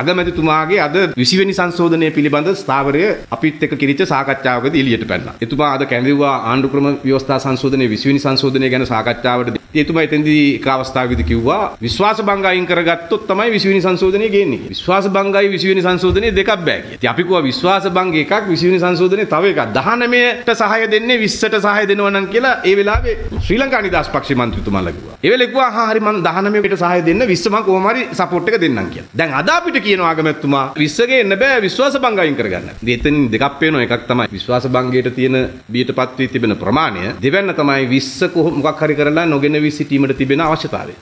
අගමැතිතුමාගේ අද 20 වෙනි සංශෝධනය පිළිබඳ ස්ථාවරය අපිත් එක්ක කිරිච්ච සාකච්ඡාවකදී එළියට පැනලා. එතුමා අද කැඳවුවා ආණ්ඩු ක්‍රම ව්‍යවස්ථා සංශෝධනයේ 20 වෙනි සංශෝධනය ගැන සාකච්ඡාවට. එතුමා එතෙන්දී එක අවස්ථාවකදී කිව්වා විශ්වාස භංග අයින් කරගත්තොත් තමයි 20 වෙනි සංශෝධනය ගේන්නේ. විශ්වාස භංගයි 20 වෙනි සංශෝධනය දෙකක් බෑ කියලා. ඉතින් අපි කිව්වා විශ්වාස භංග එකක් 20 වෙනි සංශෝධනය තව එකක්. 19ට සහාය දෙන්නේ 20ට සහාය දෙනවා නම් කියලා ඒ වෙලාවේ ශ්‍රී ලංකා නිදහස් පක්ෂේ මන්ත්‍රීතුමාලා කිව්වා. ඒ වෙලාවේ කිව්වා හා හරි මම 19කට සහාය දෙන්න 20 මම කොහොම හරි සපෝට් එක දෙන්නම් කියලා. දැන් අද අපිට කියනවා ආගමැතිතුමා 20 ගේන්න බෑ විශ්වාස භංග අයින් කරගන්න. ඉතින් එතනින් දෙකක් පේනවා එකක් තමයි විශ්වාස භංගයට තියෙන බියටපත් වී තිබෙන ප්‍රමාණය දෙවැන්න තමයි 20 මොකක් හරි කරලා නොගෙන වී සිටීමට තිබෙන අවශ්‍යතාවය.